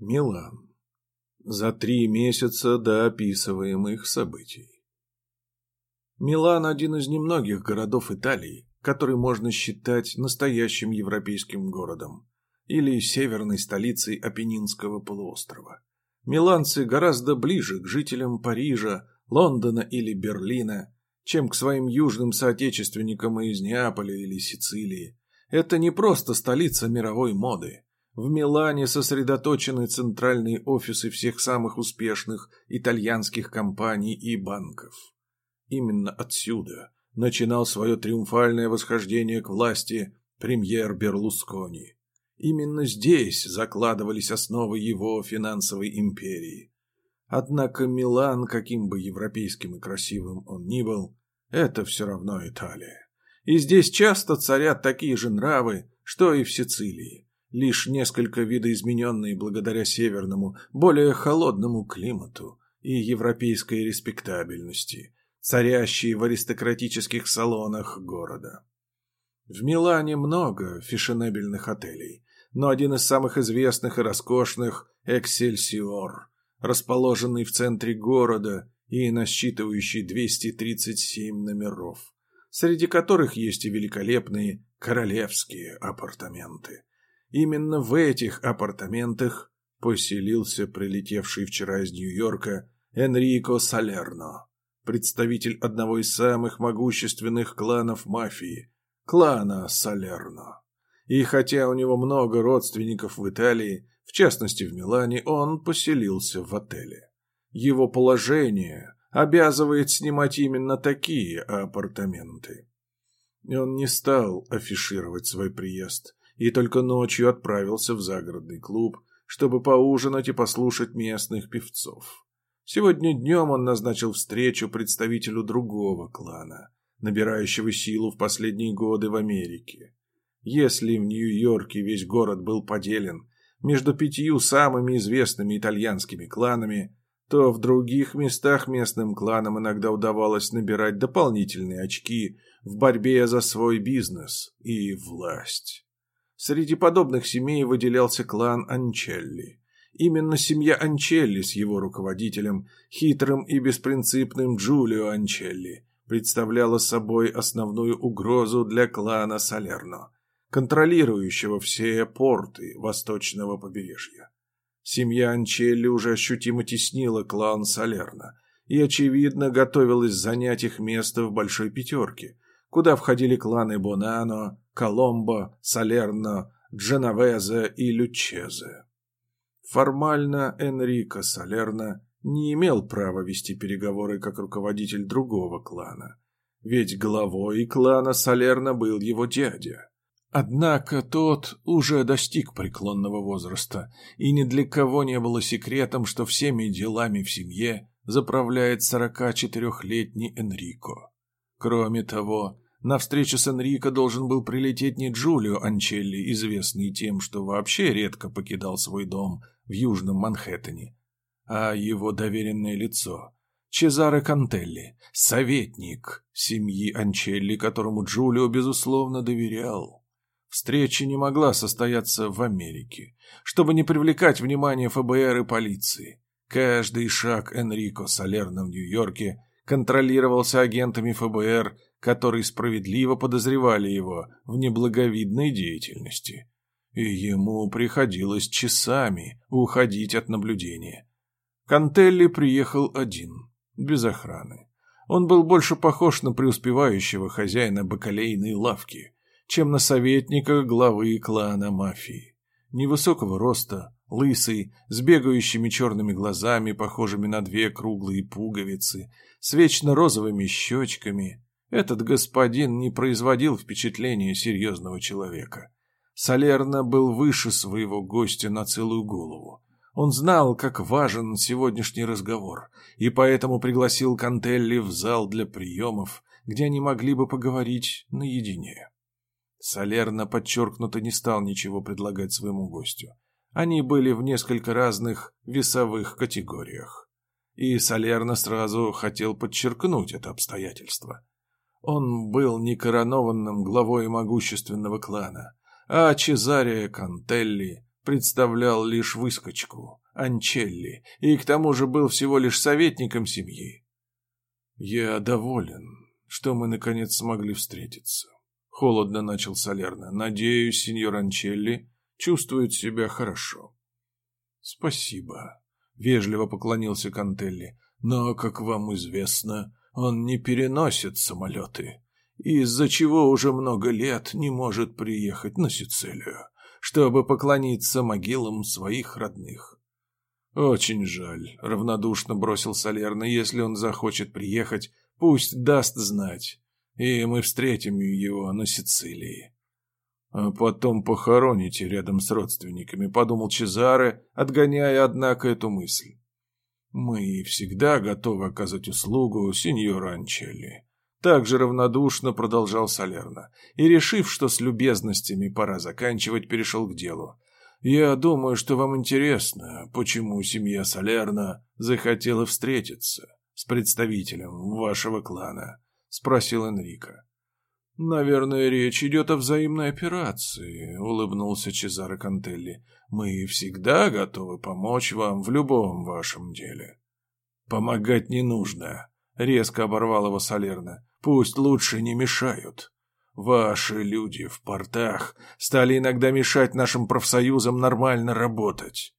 Милан. За три месяца до описываемых событий. Милан – один из немногих городов Италии, который можно считать настоящим европейским городом или северной столицей Апеннинского полуострова. Миланцы гораздо ближе к жителям Парижа, Лондона или Берлина, чем к своим южным соотечественникам из Неаполя или Сицилии. Это не просто столица мировой моды – в Милане сосредоточены центральные офисы всех самых успешных итальянских компаний и банков. Именно отсюда начинал свое триумфальное восхождение к власти премьер Берлускони. Именно здесь закладывались основы его финансовой империи. Однако Милан, каким бы европейским и красивым он ни был, это все равно Италия. И здесь часто царят такие же нравы, что и в Сицилии лишь несколько видоизмененные благодаря северному, более холодному климату и европейской респектабельности, царящие в аристократических салонах города. В Милане много фешенебельных отелей, но один из самых известных и роскошных – Эксельсиор, расположенный в центре города и насчитывающий 237 номеров, среди которых есть и великолепные королевские апартаменты. Именно в этих апартаментах поселился прилетевший вчера из Нью-Йорка Энрико Салерно, представитель одного из самых могущественных кланов мафии – клана Салерно. И хотя у него много родственников в Италии, в частности в Милане, он поселился в отеле. Его положение обязывает снимать именно такие апартаменты. Он не стал афишировать свой приезд – и только ночью отправился в загородный клуб, чтобы поужинать и послушать местных певцов. Сегодня днем он назначил встречу представителю другого клана, набирающего силу в последние годы в Америке. Если в Нью-Йорке весь город был поделен между пятью самыми известными итальянскими кланами, то в других местах местным кланам иногда удавалось набирать дополнительные очки в борьбе за свой бизнес и власть. Среди подобных семей выделялся клан Анчелли. Именно семья Анчелли с его руководителем, хитрым и беспринципным Джулио Анчелли, представляла собой основную угрозу для клана Салерно, контролирующего все порты восточного побережья. Семья Анчелли уже ощутимо теснила клан Салерно и, очевидно, готовилась занять их место в Большой Пятерке, куда входили кланы Бонано, Коломбо, Салерно, Дженовезе и Лючезе. Формально Энрико Салерно не имел права вести переговоры как руководитель другого клана, ведь главой клана Салерно был его дядя. Однако тот уже достиг преклонного возраста, и ни для кого не было секретом, что всеми делами в семье заправляет 44-летний Энрико. Кроме того, на встречу с Энрико должен был прилететь не Джулио Анчелли, известный тем, что вообще редко покидал свой дом в Южном Манхэттене, а его доверенное лицо – Чезаре Кантелли, советник семьи Анчелли, которому Джулио, безусловно, доверял. Встреча не могла состояться в Америке, чтобы не привлекать внимание ФБР и полиции. Каждый шаг Энрико Салерна в Нью-Йорке контролировался агентами ФБР которые справедливо подозревали его в неблаговидной деятельности. И ему приходилось часами уходить от наблюдения. Кантелли приехал один, без охраны. Он был больше похож на преуспевающего хозяина бакалейной лавки, чем на советника главы клана мафии. Невысокого роста, лысый, с бегающими черными глазами, похожими на две круглые пуговицы, с вечно розовыми щечками, этот господин не производил впечатления серьезного человека. Салерно был выше своего гостя на целую голову. Он знал, как важен сегодняшний разговор, и поэтому пригласил Кантелли в зал для приемов, где они могли бы поговорить наедине. Салерно подчеркнуто не стал ничего предлагать своему гостю. Они были в несколько разных весовых категориях. И Салерно сразу хотел подчеркнуть это обстоятельство. Он был не коронованным главой могущественного клана, а Чезаре Кантелли, представлял лишь выскочку, Анчелли, и к тому же был всего лишь советником семьи. Я доволен, что мы наконец смогли встретиться. Холодно начал Солерно. Надеюсь, сеньор Анчелли чувствует себя хорошо. Спасибо. Вежливо поклонился Кантелли. Но, как вам известно, он не переносит самолеты, из-за чего уже много лет не может приехать на Сицилию, чтобы поклониться могилам своих родных. «Очень жаль», — равнодушно бросил Солерно. «Если он захочет приехать, пусть даст знать, и мы встретим его на Сицилии». «А потом похороните рядом с родственниками», — подумал Чезаре, отгоняя, однако, эту мысль. «Мы всегда готовы оказать услугу сеньору Анчелли», — также равнодушно продолжал Салерно, и, решив, что с любезностями пора заканчивать, перешел к делу. «Я думаю, что вам интересно, почему семья Салерно захотела встретиться с представителем вашего клана», — спросил Энрико. «Наверное, речь идет о взаимной операции», — улыбнулся Чезаро Кантелли. «Мы всегда готовы помочь вам в любом вашем деле». «Помогать не нужно», — резко оборвал его Салерно. «Пусть лучше не мешают. Ваши люди в портах стали иногда мешать нашим профсоюзам нормально работать.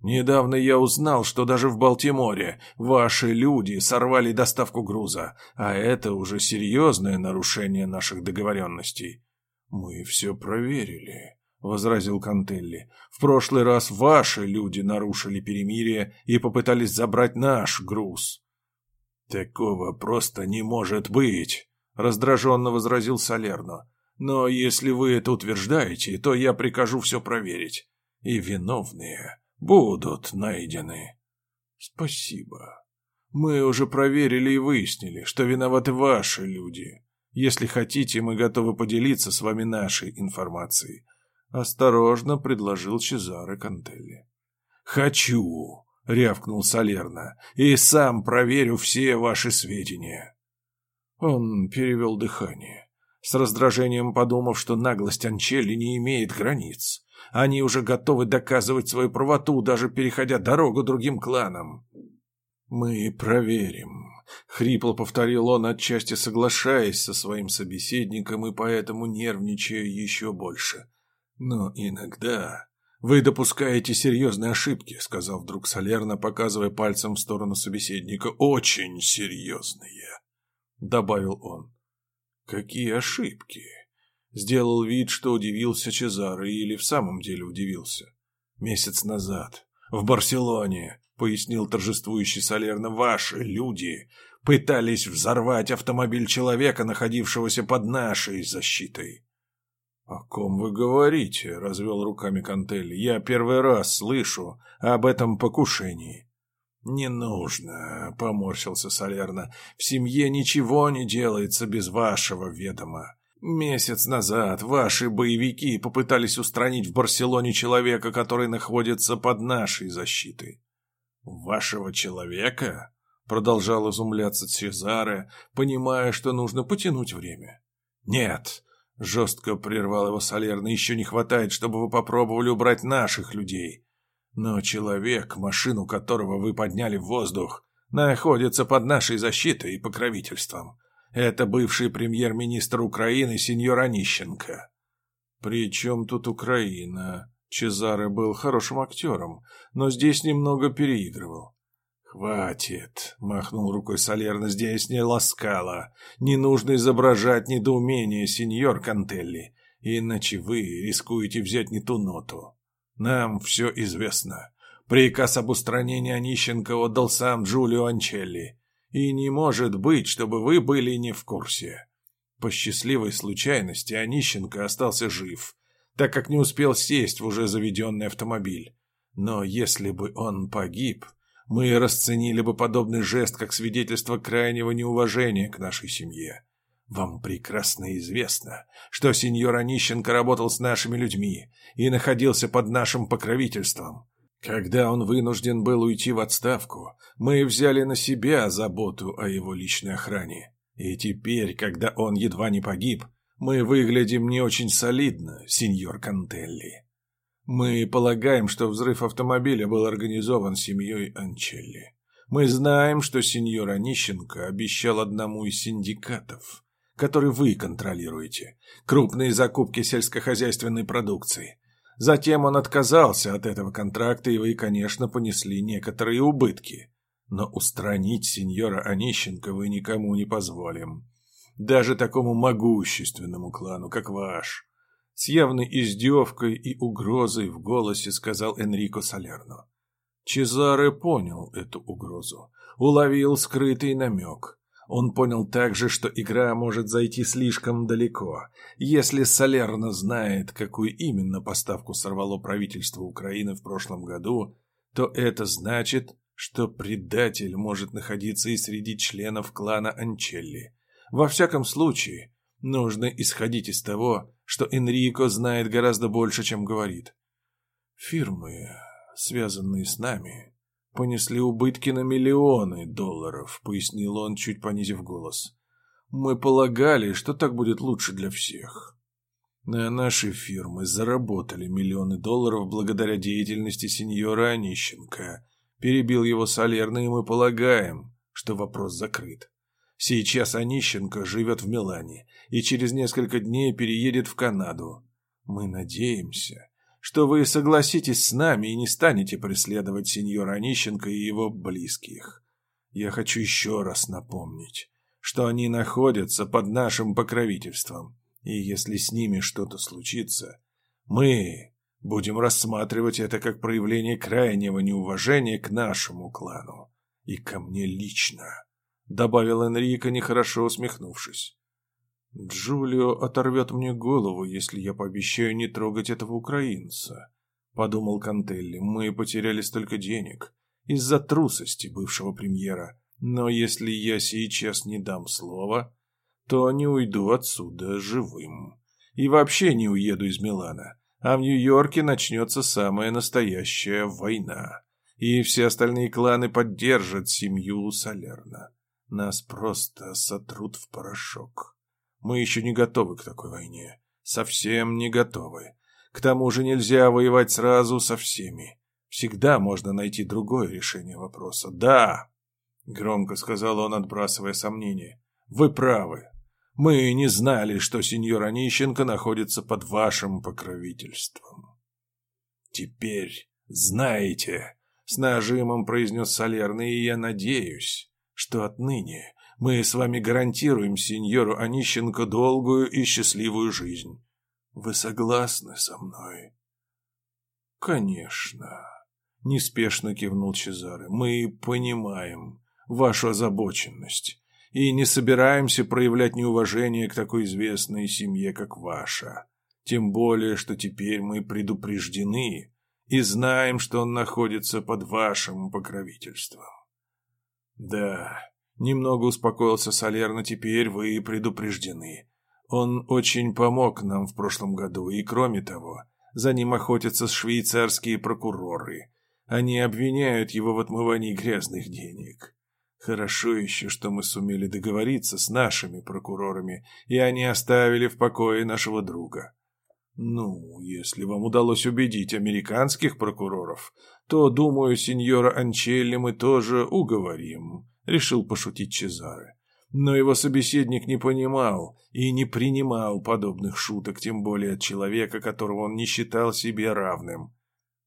Недавно я узнал, что даже в Балтиморе ваши люди сорвали доставку груза, а это уже серьезное нарушение наших договоренностей. Мы все проверили, — возразил Кантелли. В прошлый раз ваши люди нарушили перемирие и попытались забрать наш груз. Такого просто не может быть, — раздраженно возразил Салерно. Но если вы это утверждаете, то я прикажу все проверить. И виновные будут найдены. Спасибо. Мы уже проверили и выяснили, что виноваты ваши люди. Если хотите, мы готовы поделиться с вами нашей информацией. Осторожно предложил Чезаре Кантелли. Хочу, рявкнул Салерно, и сам проверю все ваши сведения. Он перевел дыхание, с раздражением подумав, что наглость Анчелли не имеет границ. Они уже готовы доказывать свою правоту, даже переходя дорогу другим кланам. «Мы проверим», — хрипло повторил он, отчасти соглашаясь со своим собеседником и поэтому нервничая еще больше. «Но иногда вы допускаете серьезные ошибки», — сказал вдруг Солерно, показывая пальцем в сторону собеседника. «Очень серьезные», — добавил он. «Какие ошибки?» Сделал вид, что удивился Чезаро, или в самом деле удивился. Месяц назад, в Барселоне, пояснил торжествующий Солерно, ваши люди пытались взорвать автомобиль человека, находившегося под нашей защитой. «О ком вы говорите?» — развел руками Кантелли. «Я первый раз слышу об этом покушении». «Не нужно», — поморщился Солерно. «В семье ничего не делается без вашего ведома. Месяц назад ваши боевики попытались устранить в Барселоне человека, который находится под нашей защитой. Вашего человека? Продолжал изумляться Цезаре, понимая, что нужно потянуть время. Нет, жестко прервал его Солерно, еще не хватает, чтобы вы попробовали убрать наших людей. Но человек, машину которого вы подняли в воздух, находится под нашей защитой и покровительством. Это бывший премьер-министр Украины сеньор Онищенко. При чем тут Украина? Чезаре был хорошим актером, но здесь немного переигрывал. «Хватит!» — махнул рукой Солерно. «Здесь не ласкало. Не нужно изображать недоумение, сеньор Кантелли, иначе вы рискуете взять не ту ноту. Нам все известно. Приказ об устранении Онищенко отдал сам Джулио Анчелли. И не может быть, чтобы вы были не в курсе. По счастливой случайности Онищенко остался жив, так как не успел сесть в уже заведенный автомобиль. Но если бы он погиб, мы расценили бы подобный жест как свидетельство крайнего неуважения к нашей семье. Вам прекрасно известно, что сеньор Онищенко работал с нашими людьми и находился под нашим покровительством. Когда он вынужден был уйти в отставку, мы взяли на себя заботу о его личной охране. И теперь, когда он едва не погиб, мы выглядим не очень солидно, сеньор Кантелли. Мы полагаем, что взрыв автомобиля был организован семьей Анчелли. Мы знаем, что сеньор Онищенко обещал одному из синдикатов, который вы контролируете, крупные закупки сельскохозяйственной продукции. Затем он отказался от этого контракта, и вы, конечно, понесли некоторые убытки. Но устранить сеньора Онищенко вы никому не позволим. Даже такому могущественному клану, как ваш. С явной издевкой и угрозой в голосе сказал Энрико Салерно. Чезаре понял эту угрозу, уловил скрытый намек. Он понял также, что игра может зайти слишком далеко. Если Салерно знает, какую именно поставку сорвало правительство Украины в прошлом году, то это значит, что предатель может находиться и среди членов клана Анчелли. Во всяком случае, нужно исходить из того, что Энрико знает гораздо больше, чем говорит. Фирмы, связанные с нами, понесли убытки на миллионы долларов, пояснил он, чуть понизив голос. Мы полагали, что так будет лучше для всех. А наши фирмы заработали миллионы долларов благодаря деятельности сеньора Онищенко. Перебил его Солерно, и мы полагаем, что вопрос закрыт. Сейчас Онищенко живет в Милане и через несколько дней переедет в Канаду. Мы надеемся, что вы согласитесь с нами и не станете преследовать сеньора Онищенко и его близких. Я хочу еще раз напомнить, что они находятся под нашим покровительством, и если с ними что-то случится, мы будем рассматривать это как проявление крайнего неуважения к нашему клану и ко мне лично добавил Энрико, нехорошо усмехнувшись. Джулио оторвет мне голову, если я пообещаю не трогать этого украинца, подумал Кантелли. Мы потеряли столько денег из-за трусости бывшего премьера, но если я сейчас не дам слова, то не уйду отсюда живым. И вообще не уеду из Милана, а в Нью-Йорке начнется самая настоящая война. И все остальные кланы поддержат семью Салерна. Нас просто сотрут в порошок. Мы еще не готовы к такой войне. Совсем не готовы. К тому же нельзя воевать сразу со всеми. Всегда можно найти другое решение вопроса. Да, громко сказал он, отбрасывая сомнения. Вы правы. Мы не знали, что сеньор Онищенко находится под вашим покровительством. Теперь знаете, с нажимом произнес Солерный, и я надеюсь, что отныне мы с вами гарантируем сеньору Онищенко долгую и счастливую жизнь. Вы согласны со мной? Конечно, неспешно кивнул Чезаре. Мы понимаем вашу озабоченность и не собираемся проявлять неуважение к такой известной семье, как ваша. Тем более, что теперь мы предупреждены и знаем, что он находится под вашим покровительством. Да, немного успокоился Солерно, теперь вы предупреждены. Он очень помог нам в прошлом году, и кроме того, за ним охотятся швейцарские прокуроры. Они обвиняют его в отмывании грязных денег. Хорошо еще, что мы сумели договориться с нашими прокурорами, и они оставили в покое нашего друга. Ну, если вам удалось убедить американских прокуроров, то, думаю, сеньора Анчелли мы тоже уговорим, решил пошутить Чезаре. Но его собеседник не понимал и не принимал подобных шуток, тем более от человека, которого он не считал себе равным.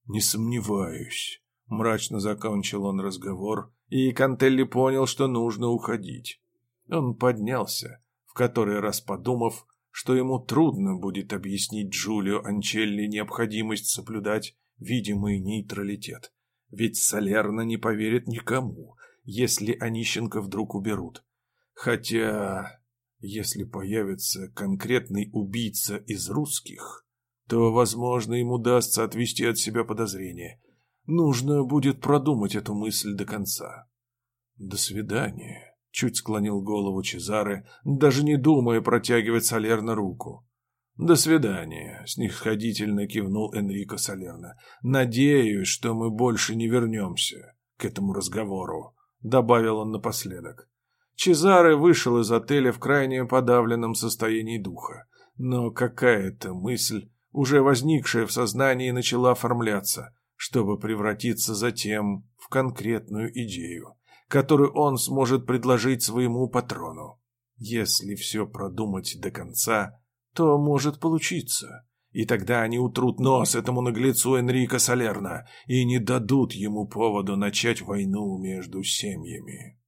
«Не сомневаюсь», — мрачно закончил он разговор, и Кантелли понял, что нужно уходить. Он поднялся, в который раз подумав, что ему трудно будет объяснить Джулио Анчелли необходимость соблюдать видимый нейтралитет. Ведь Солерно не поверит никому, если Онищенко вдруг уберут. Хотя, если появится конкретный убийца из русских, то, возможно, им удастся отвести от себя подозрения. Нужно будет продумать эту мысль до конца. До свидания. Чуть склонил голову Чезаре, даже не думая протягивать Салерно руку. «До свидания», — снисходительно кивнул Энрико Салерно. «Надеюсь, что мы больше не вернемся к этому разговору», — добавил он напоследок. Чезаре вышел из отеля в крайне подавленном состоянии духа, но какая-то мысль уже возникшая в сознании, начала оформляться, чтобы превратиться затем в конкретную идею, которую он сможет предложить своему патрону. Если все продумать до конца, то может получиться. И тогда они утрут нос этому наглецу Энрико Салерно и не дадут ему поводу начать войну между семьями.